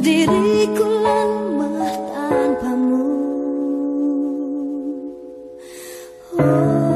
diriku lemah tanpamu. Oh.